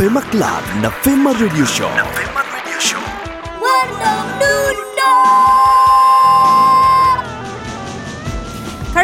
Fema Club na Fema Radio Show. Na Fema Radio Show.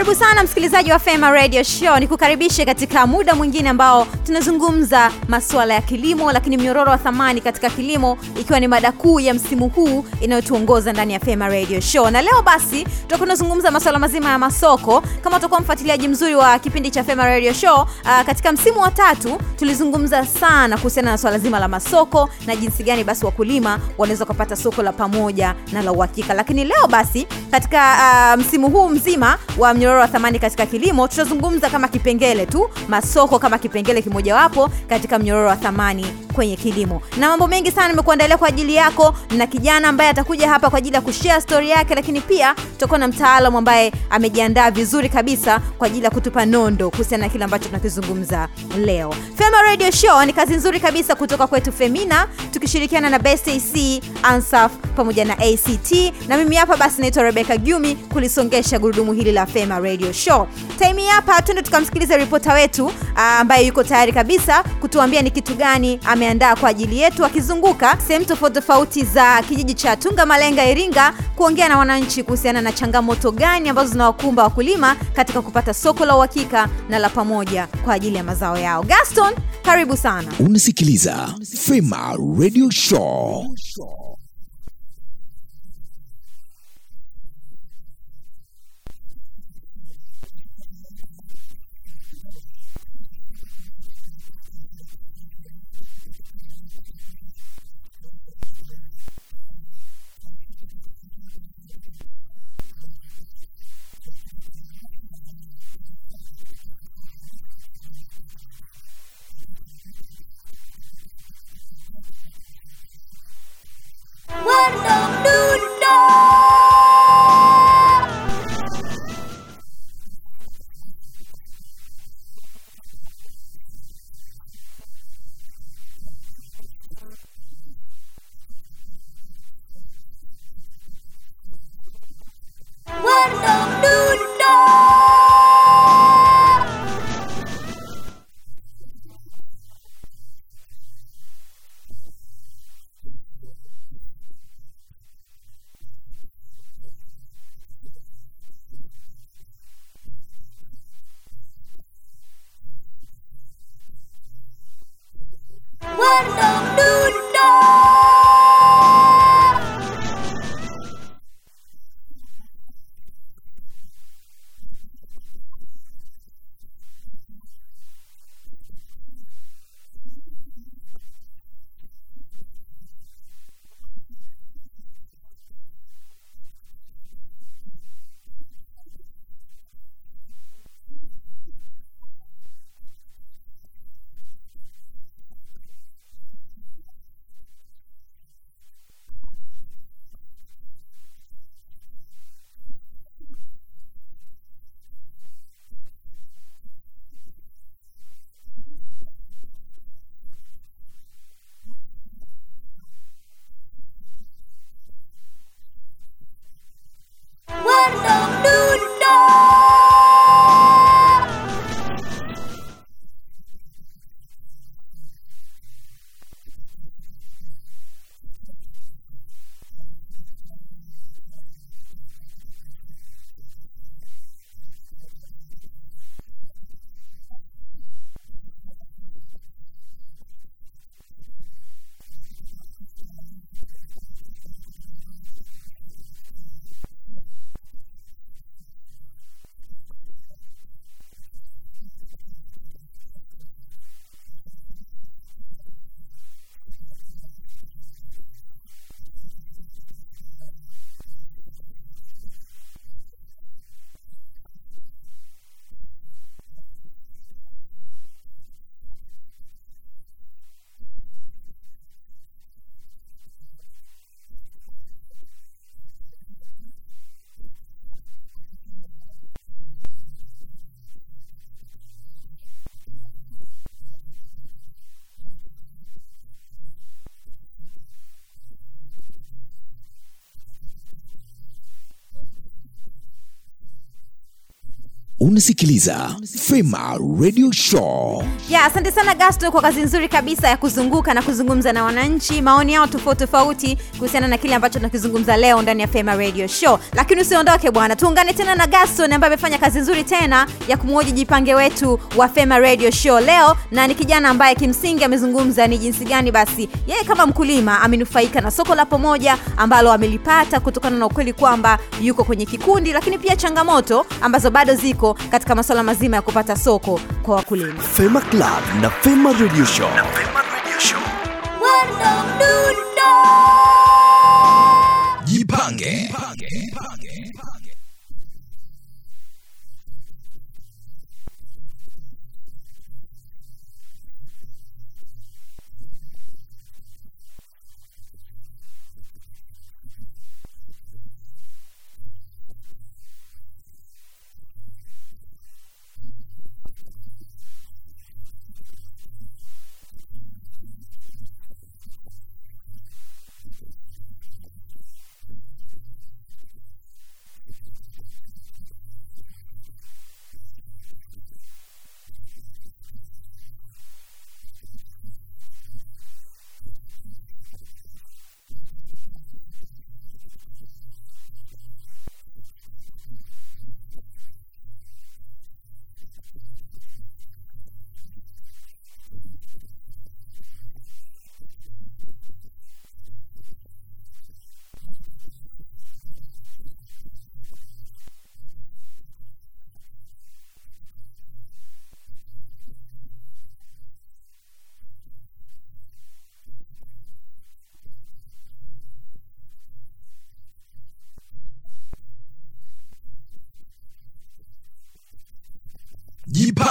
Karibu sana msikilizaji wa Fema Radio Show, nikukaribishe katika muda mwingine ambao tunazungumza masuala ya kilimo, lakini mnyororo wa thamani katika kilimo, ikiwa ni mada kuu ya msimu huu inayotuongoza ndani ya Fema Radio Show. Na leo basi tutakuwa tunazungumza masuala mazima ya masoko. Kama utakuwa mfuatiliaji mzuri wa kipindi cha Fema Radio Show, uh, katika msimu wa tatu tulizungumza sana kuhusiana na swala zima la masoko na jinsi gani basi wakulima wanaweza kupata soko la pamoja na la uhakika. Lakini leo basi katika uh, msimu huu mzima wa mnyororo wa thamani katika kilimo tutazungumza kama kipengele tu masoko kama kipengele kimojawapo katika mnyororo wa thamani kwenye kilimo. Na mambo mengi sana nimekuandalia kwa ajili yako na kijana ambaye atakuja hapa kwa ajili ya kushare story yake lakini pia tutakuwa na mtaalamu ambaye amejiandaa vizuri kabisa kwa ajili ya kutupa nondo kuhusiana na kile ambacho tunakizungumza leo. Fema radio show ni kazi nzuri kabisa kutoka kwetu femina tukishirikiana na best ac ansaf pamoja na act na mimi hapa basi naitwa rebeka gumi kulisongesha gurudumu hili la fema radio show. Time hapa twende tukamsikiliza ripota wetu ah, ambaye yuko tayari kabisa kutuambia ni kitu gani ameandaa kwa ajili yetu akizunguka sehemu tofauti tofauti za kijiji cha tunga malenga iringa kuongea na wananchi kuhusiana na changamoto gani ambazo zinawakumba wakulima katika kupata soko la uhakika na la pamoja kwa ajili ya mazao yao. Gaston karibu sana. Unasikiliza Fema Radio Show. Unasikiliza Fema Radio Show. ya asante sana gasto kwa kazi nzuri kabisa ya kuzunguka na kuzungumza na wananchi. Maoni yao tofauti tofauti kuhusiana na kile ambacho tunakizungumza leo ndani ya fema radio show. Lakini usiondoke bwana tuungane tena na gaston ambaye amefanya kazi nzuri tena ya kumwoji jipange wetu wa fema radio show leo. Na ni kijana ambaye kimsingi amezungumza ni jinsi gani basi yeye kama mkulima amenufaika na soko la pamoja ambalo amelipata kutokana na ukweli kwamba yuko kwenye kikundi lakini pia changamoto ambazo bado ziko katika masuala mazima ya kupata soko kwa wakulima Fema Club na Fema Radio Show. na fema radio Jipange.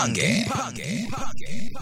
Funky. Funky. Funky.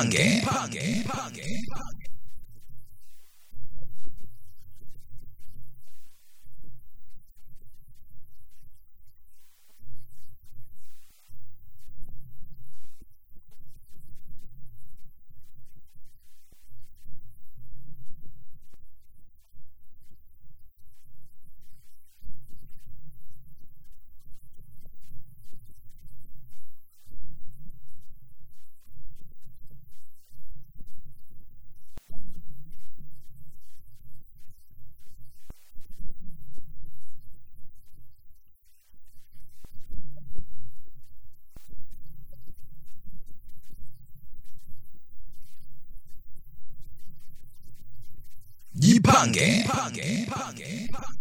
Pange. Pange. Pange. Pange. Jipange. Jipange. Jipange.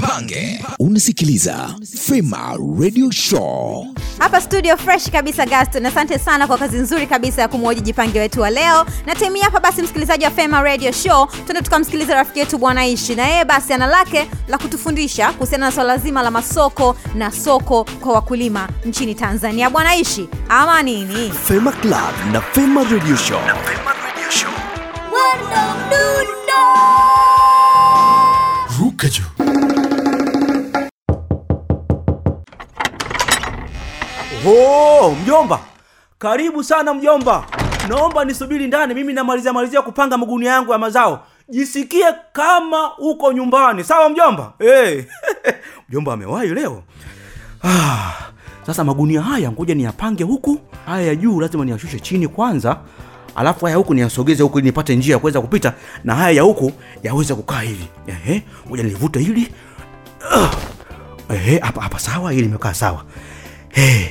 Jipange. Unasikiliza Fema Radio Show. hapa studio fresh kabisa gaston asante sana kwa kazi nzuri kabisa ya kumwoji jipange wetu wa leo na temi hapa basi msikilizaji wa fema radio show tuende tukamsikiliza rafiki yetu bwana ishi na yeye basi ana lake la kutufundisha kuhusiana na swala zima la masoko na soko kwa wakulima nchini tanzania bwana ishi ama nini Fema Club na Fema Radio Show. Wando Dundo. ruka juu Oh, mjomba, karibu sana mjomba. Naomba nisubiri ndani, mimi namalizia malizia kupanga magunia yangu ya mazao. Jisikie kama uko nyumbani, sawa mjomba? Hey. mjomba amewahi leo. Ah, sasa magunia haya ngoja niyapange huku. Haya ya juu lazima niyashushe chini kwanza, alafu haya huku niyasogeze huku ili nipate njia ya kuweza kupita, na haya ya huku yaweze kukaa hivi. Ehe, ngoja nilivute hili. Ah. Ehe, hapa hapa sawa, hili limekaa sawa. Hey,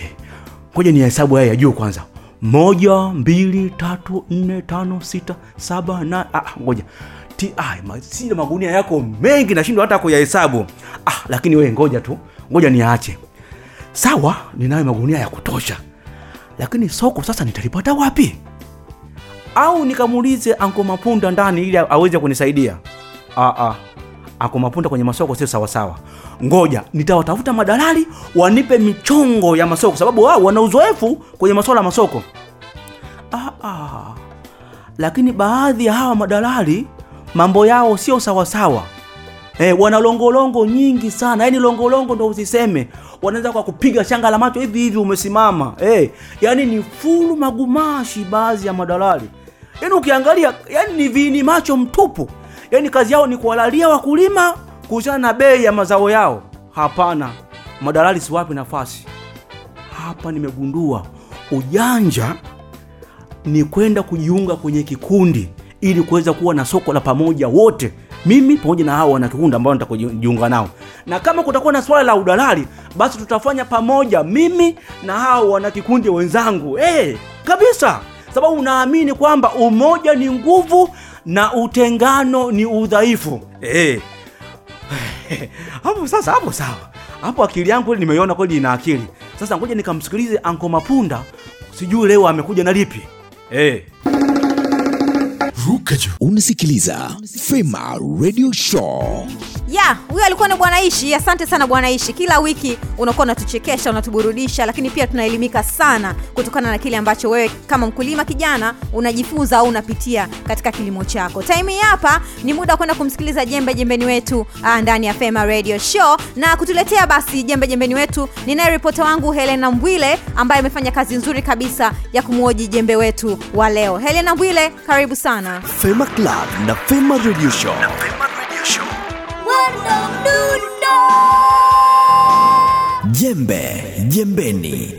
ngoja ni hesabu haya ya juu kwanza. Moja mbili tatu nne tano sita saba na ah, ngoja. Ti- ah, sina magunia yako mengi nashindwa hata kuyahesabu. Ah, lakini we ngoja tu. Ngoja niache. Sawa ninayo magunia ya kutosha. Lakini soko sasa nitalipata wapi? Au nikamuulize anko mapunda ndani ili aweze kunisaidia? Ah, ah. Anko mapunda kwenye masoko sio sawasawa ngoja nitawatafuta madalali wanipe michongo ya masoko sababu wao wana uzoefu kwenye masuala ya masoko. Ah, ah. lakini baadhi ya hawa madalali mambo yao sio sawasawa Eh, wana longolongo nyingi sana. Yaani longolongo ndo usiseme. Wanaweza kwa kupiga shanga la macho hivi hivi umesimama. Eh, yaani ni fulu magumashi baadhi ya madalali. Yaani ukiangalia yaani ni vini macho mtupu yaani kazi yao ni kuwalalia wakulima kuhusiana na bei ya mazao yao. Hapana. Madalali siwapi nafasi. Hapa nimegundua ujanja ni kwenda kujiunga kwenye kikundi ili kuweza kuwa na soko la pamoja wote. Mimi pamoja na hao wana kikundi ambao nitakujiunga nao. Na kama kutakuwa na swala la udalali basi tutafanya pamoja mimi na hao wanakikundi wenzangu. Hey, kabisa. Sababu unaamini kwamba umoja ni nguvu na utengano ni udhaifu eh. hapo sasa hapo sawa hapo akili yangu kweli nimeiona kweli ina akili sasa ngoja nikamsikilize anko mapunda sijui leo amekuja na lipi Eh. Rukaju. unasikiliza fema radio show ya huyo alikuwa ni Bwanaishi. asante sana Bwanaishi, kila wiki unakuwa unatuchekesha unatuburudisha lakini pia tunaelimika sana kutokana na kile ambacho wewe kama mkulima kijana unajifunza au unapitia katika kilimo chako. Time hapa ni muda wa kwenda kumsikiliza jembe jembeni wetu ah, ndani ya fema radio show. Na kutuletea basi jembe jembeni wetu ninaye ripota wangu helena mbwile ambaye amefanya kazi nzuri kabisa ya kumwoji jembe wetu wa leo. Helena mbwile karibu sana. Fema club na fema radio show jembe jembeni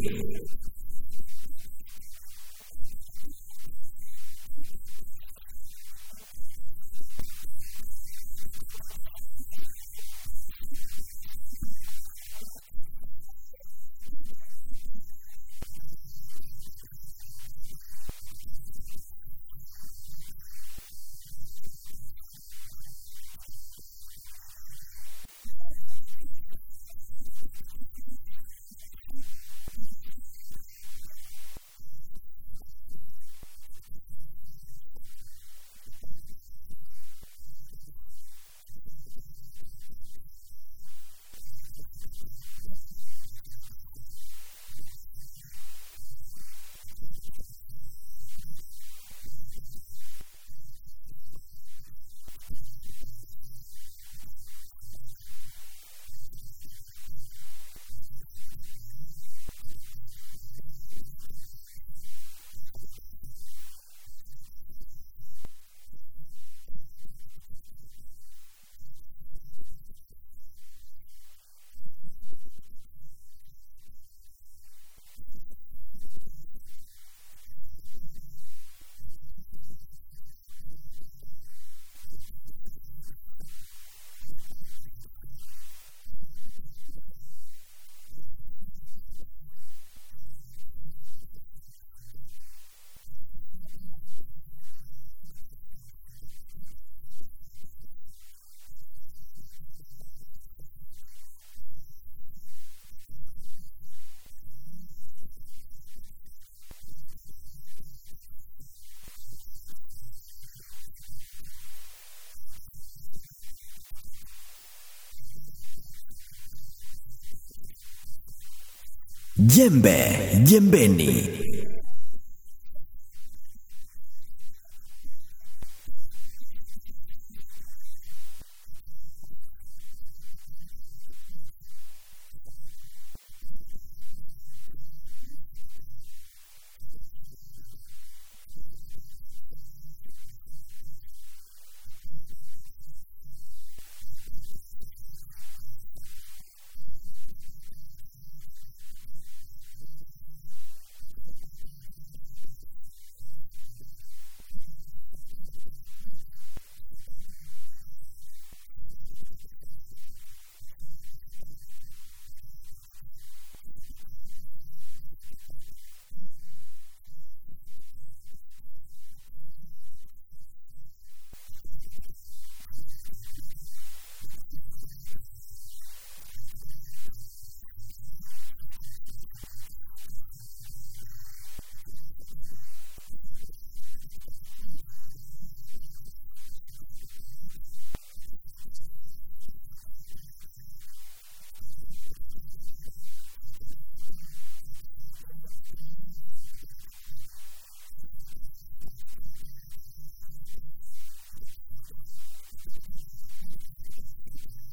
jembe jembeni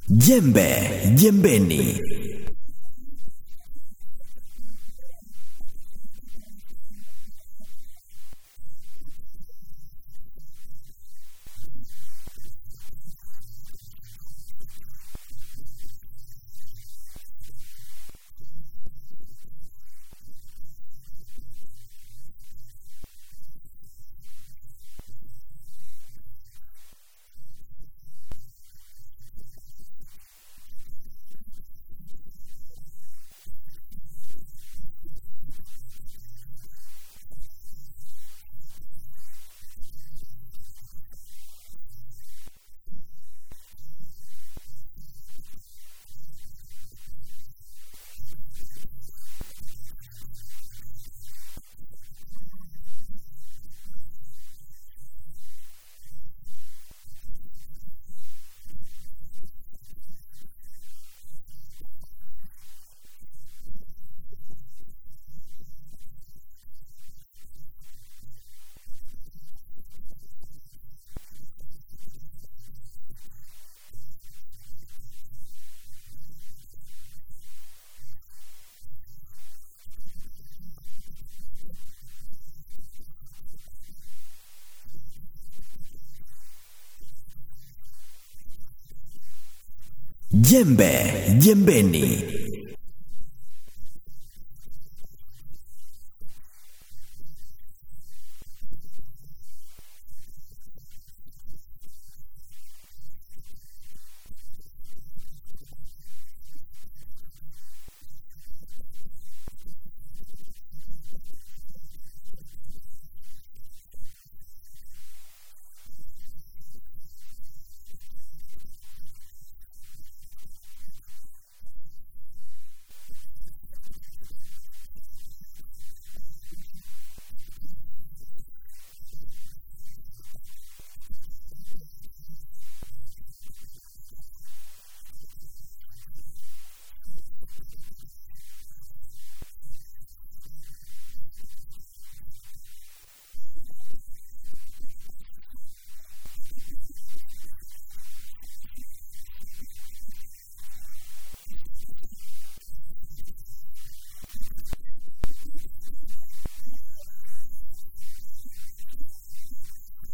Jembe jembeni. Jembe jembeni.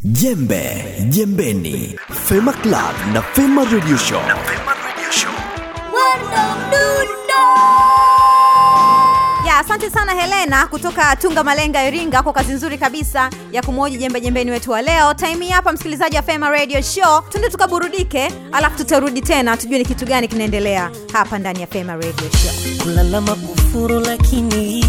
Jembe jembeni. Fema Club na Fema Radio Show. Na Fema Radio Show. ya asante sana helena kutoka tunga malenga iringa kwa kazi nzuri kabisa ya kumwoji jembe jembeni wetu wa leo time hapa msikilizaji wa fema radio show tunde tukaburudike alafu tutarudi tena tujue ni kitu gani kinaendelea hapa ndani ya fema radio show kulalama kufuru lakini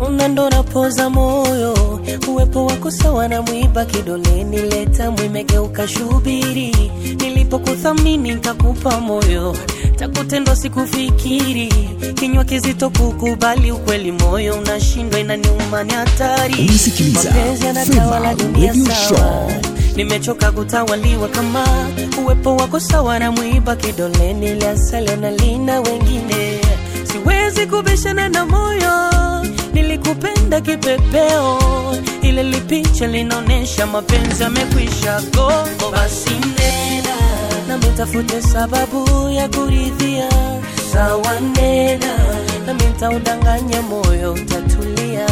naona ndo napoza moyo. Uwepo wako sawa na mwiba kidoleni leta mwimegeuka shubiri. Nilipokuthamini nkakupa moyo. Takutendwa sikufikiri. Kinywa kizito kukubali ukweli moyo. Unashindwa inaniuma ni hatari. Mapenzi yanatawala dunia sawa nimechoka kutawaliwa kama uwepo wako sawa na mwiba kidoleni liasale na lina wengine. Siwezi kubishana na moyo nilikupenda kipepeo. Ile lipicha linaonesha mapenzi yamekwisha. Go basi nena. Na mtafute sababu ya kuridhia. Sawa nena. Na mtaudanganya moyo utatulia.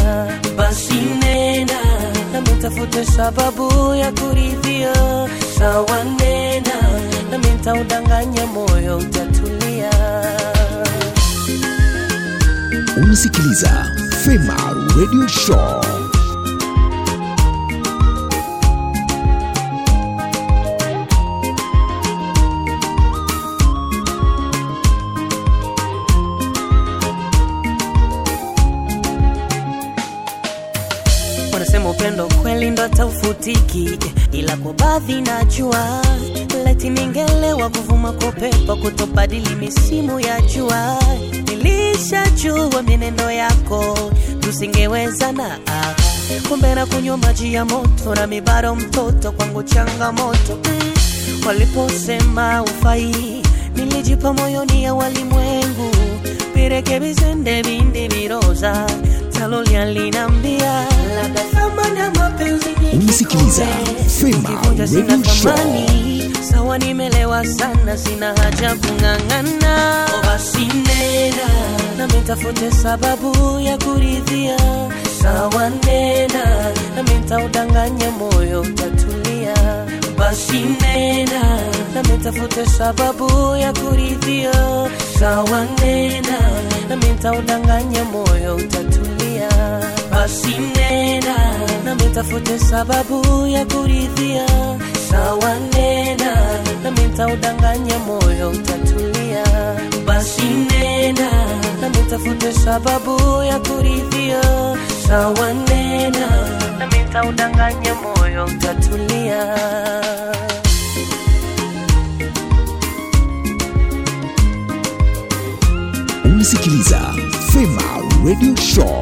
Basi nena. Na mtafute sababu ya kuridhia. Sawa nena. Na mtaudanganya moyo utatulia. Unasikiliza Fema Radio Show. upendo kweli ndo taufutiki ila kwa baadhi najua leti ningelewa kuvuma kwa upepo kutobadili misimu ya jua. Nilishajua mienendo yako tusingewezana kumbe na kunywa maji ya moto na mibaro mtoto kwangu changamoto. Mm. waliposema ufai nilijipa moyoni ya walimwengu. Virekebizende bindi viroza Taloli alinambia labda thamani mapenzi ni Unasikiliza. Fema Radio Show. sawa nimelewa sana sina haja kung'ang'ana basi nena na mitafute sababu ya kuridhia sawa nena nami nitaudanganya moyo utatulia basi nena nami nitafute sababu ya kuridhia. Sawa nena nami nitaudanganya moyo utatulia. Basi nena nametafuta sababu ya kuridhia. Sawa nena nami nitaudanganya moyo utatulia. Basi nena nametafuta sababu ya kuridhia sawa nena nami nitaudanganya moyo utatulia Unasikiliza Fema Radio Show.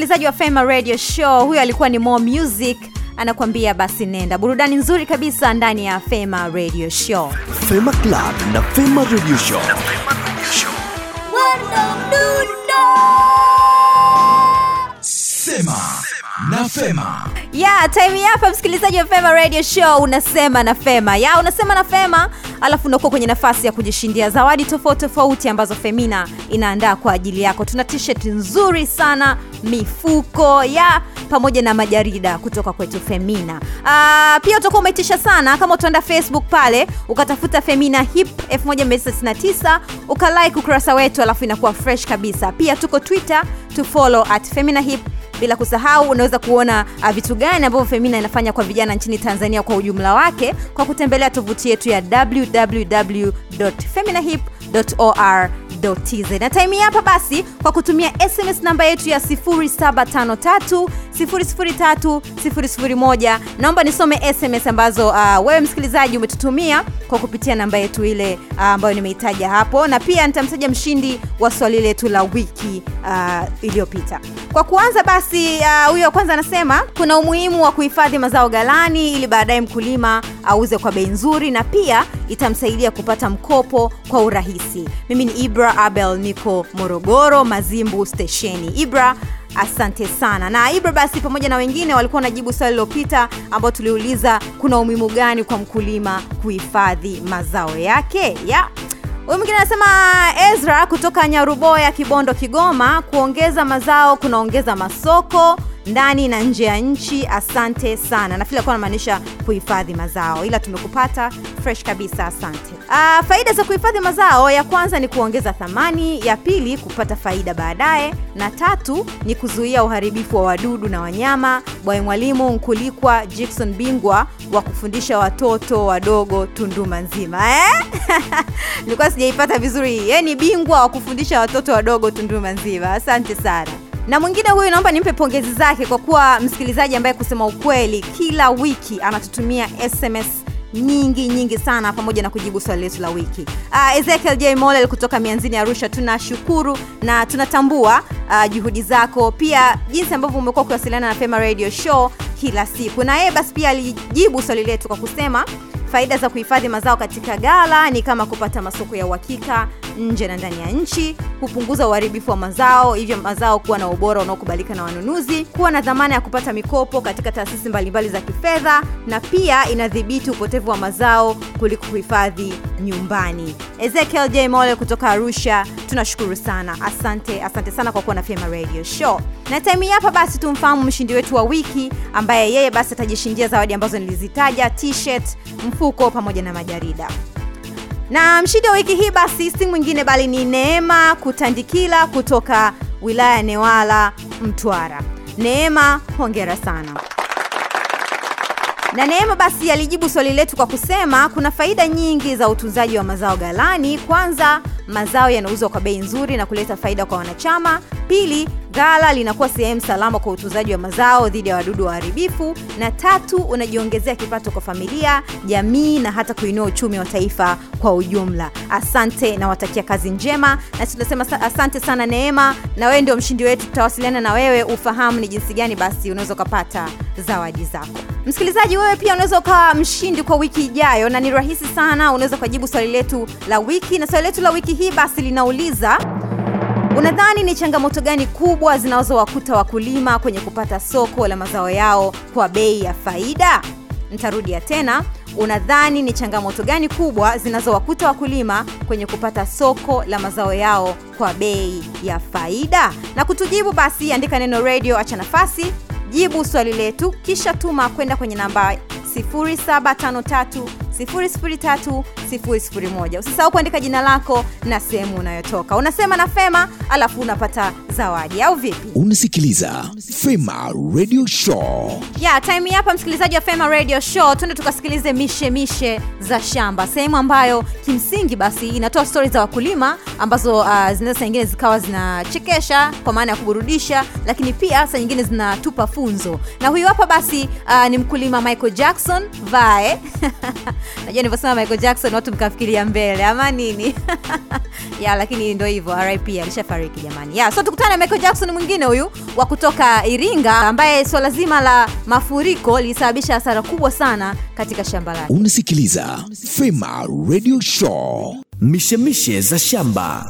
Msikilizaji wa Fema Radio Show, huyo alikuwa ni More Music anakuambia basi nenda. Burudani nzuri kabisa ndani ya Fema Radio Show. Fema Club na Fema Radio Show. Sema na Fema. Yeah, time hapa msikilizaji wa Fema Radio Show unasema na Fema ya unasema na Fema alafu unakuwa kwenye nafasi ya kujishindia zawadi tofauti tofauti ambazo Femina inaandaa kwa ajili yako. Tuna t-shirt nzuri sana, mifuko ya pamoja na majarida kutoka kwetu Femina. Uh, pia utakuwa umeitisha sana kama utaenda Facebook pale ukatafuta Femina Hip 1999 ukalike ukurasa wetu, alafu inakuwa fresh kabisa. Pia tuko Twitter to at Femina Hip bila kusahau unaweza kuona uh, vitu gani ambavyo femina inafanya kwa vijana nchini tanzania kwa ujumla wake kwa kutembelea tovuti yetu ya www.feminahip.or.tz na hii hapa basi kwa kutumia sms namba yetu ya 0753003001 naomba nisome sms ambazo uh, wewe msikilizaji umetutumia kwa kupitia namba yetu ile uh, ambayo nimehitaja hapo. Na pia nitamtaja mshindi wa swali letu la wiki uh, iliyopita. Kwa kuanza basi uh, huyo wa kwanza anasema kuna umuhimu wa kuhifadhi mazao galani ili baadaye mkulima auze kwa bei nzuri na pia itamsaidia kupata mkopo kwa urahisi mimi ni ibra abel niko morogoro mazimbu stesheni ibra asante sana. Na ibra basi pamoja na wengine walikuwa wanajibu swali lilopita ambao tuliuliza kuna umuhimu gani kwa mkulima kuhifadhi mazao yake? Ya. Huyu mwingine anasema ezra kutoka nyaruboya kibondo kigoma kuongeza mazao kunaongeza masoko ndani na nje ya nchi. Asante sana. Nafikiri alikuwa anamaanisha kuhifadhi mazao ila tumekupata fresh kabisa. Asante. Uh, faida za kuhifadhi mazao. Ya kwanza ni kuongeza thamani ya pili kupata faida baadaye na tatu ni kuzuia uharibifu wa wadudu na wanyama. Bwai mwalimu nkulikwa jikson bingwa wa kufundisha watoto wadogo tunduma nzima. Eh? sijaipata vizuri. Yeye ni bingwa wa kufundisha watoto wadogo tunduma nzima. Asante sana na mwingine huyu naomba nimpe pongezi zake kwa kuwa msikilizaji ambaye kusema ukweli kila wiki anatutumia sms nyingi nyingi sana pamoja na kujibu swali letu la wiki. Uh, ezekiel j. Molel kutoka mianzini arusha tunashukuru na tunatambua uh, juhudi zako pia jinsi ambavyo umekuwa ukiwasiliana na fema radio show kila siku. Na yeye basi pia alijibu swali letu kwa kusema faida za kuhifadhi mazao katika gala ni kama kupata masoko ya uhakika nje na ndani ya nchi kupunguza uharibifu wa mazao hivyo mazao kuwa na ubora unaokubalika na wanunuzi kuwa na dhamana ya kupata mikopo katika taasisi mbalimbali za kifedha na pia inadhibiti upotevu wa mazao kuliko kuhifadhi nyumbani. Ezekiel j. Mole kutoka arusha tunashukuru sana. Asante asante sana kwa kuwa na fema radio show. Na time hapa basi tumfahamu mshindi wetu wa wiki ambaye yeye basi atajishindia zawadi ambazo nilizitaja t-shirt mfuko pamoja na majarida. Na mshindi wa wiki hii basi si mwingine bali ni neema kutandikila kutoka wilaya ya newala mtwara. Neema hongera sana. Na neema basi alijibu swali letu kwa kusema kuna faida nyingi za utunzaji wa mazao galani kwanza mazao yanauzwa kwa bei nzuri na kuleta faida kwa wanachama. Pili ghala linakuwa sehemu salama kwa utunzaji wa mazao dhidi ya wadudu waharibifu. Na tatu unajiongezea kipato kwa familia jamii na hata kuinua uchumi wa taifa kwa ujumla. Asante na watakia kazi njema. Na tunasema asante sana neema. Na wewe ndio mshindi wetu tutawasiliana na wewe ufahamu ni jinsi gani basi unaweza ukapata zawadi zako. Msikilizaji wewe pia unaweza ukawa mshindi kwa wiki ijayo na ni rahisi sana unaweza ukajibu swali letu la wiki. Na swali letu la wiki hii basi linauliza unadhani ni changamoto gani kubwa zinazowakuta wakulima kwenye kupata soko la mazao yao kwa bei ya faida? Nitarudia tena. Unadhani ni changamoto gani kubwa zinazowakuta wakulima kwenye kupata soko la mazao yao kwa bei ya faida? Na kutujibu basi andika neno radio acha nafasi. Jibu swali letu kisha tuma kwenda kwenye namba 0753 usisahau kuandika jina lako na sehemu unayotoka. Unasema na fema alafu unapata zawadi au vipi? Unasikiliza fema radio show. Ya time hapa msikilizaji wa fema radio show tuende tukasikilize mishe mishe za shamba. Sehemu ambayo kimsingi basi inatoa stori za wakulima ambazo uh, zinaweza saa nyingine zikawa zinachekesha kwa maana ya kuburudisha lakini pia saa nyingine zinatupa funzo. Na huyu hapa basi uh, ni mkulima michael jackson vae najua nilivyosema michael jackson watu mkafikiria mbele ama nini? Ya lakini ndo hivyo rip alishafariki jamani. Ya so tukutane na michael jackson mwingine huyu wa kutoka iringa ambaye swala zima la mafuriko lilisababisha hasara kubwa sana katika shamba lake. Unasikiliza fema radio show. Mishemishe za shamba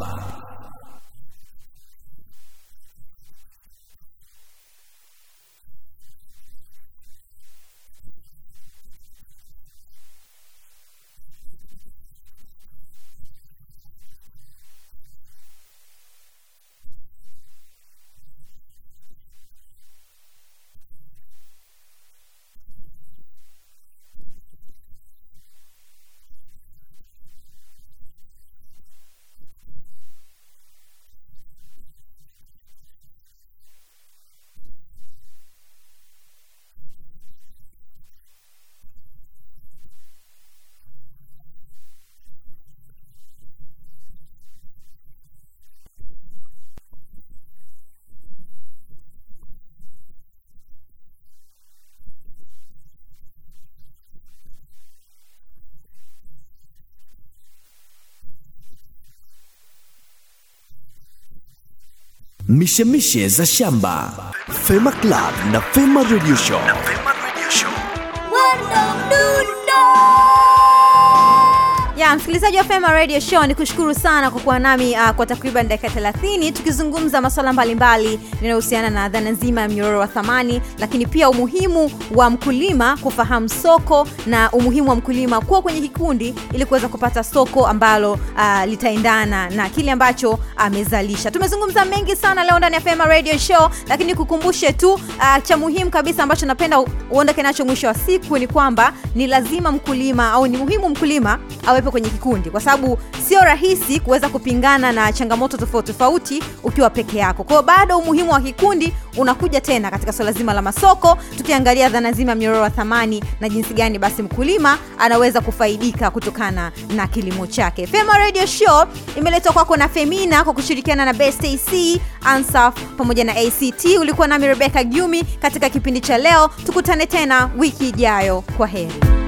mishemishe za shamba. Fema club na fema radio show msikilizaji wa fema radio show ni kushukuru sana kwa kuwa nami uh, kwa takriban dakika 30 tukizungumza masuala mbalimbali yanayohusiana na dhana nzima ya mnyororo wa thamani lakini pia umuhimu wa mkulima kufahamu soko na umuhimu wa mkulima kuwa kwenye kikundi ili kuweza kupata soko ambalo uh, litaendana na kile ambacho amezalisha. Tumezungumza mengi sana leo ndani ya fema radio show lakini kukumbushe tu uh, cha muhimu kabisa ambacho napenda uondoke nacho mwisho wa siku ni kwamba ni lazima mkulima au ni muhimu mkulima awepo kwenye kikundi kwa sababu sio rahisi kuweza kupingana na changamoto tofauti tofauti ukiwa peke yako. Kwa bado umuhimu wa kikundi unakuja tena katika swala zima la masoko tukiangalia dhana zima mnyororo wa thamani na jinsi gani basi mkulima anaweza kufaidika kutokana na kilimo chake. Fema radio show imeletwa kwako na femina kwa kushirikiana na best ac ansaf pamoja na act ulikuwa nami rebeka gyumi katika kipindi cha leo. Tukutane tena wiki ijayo. Kwa heri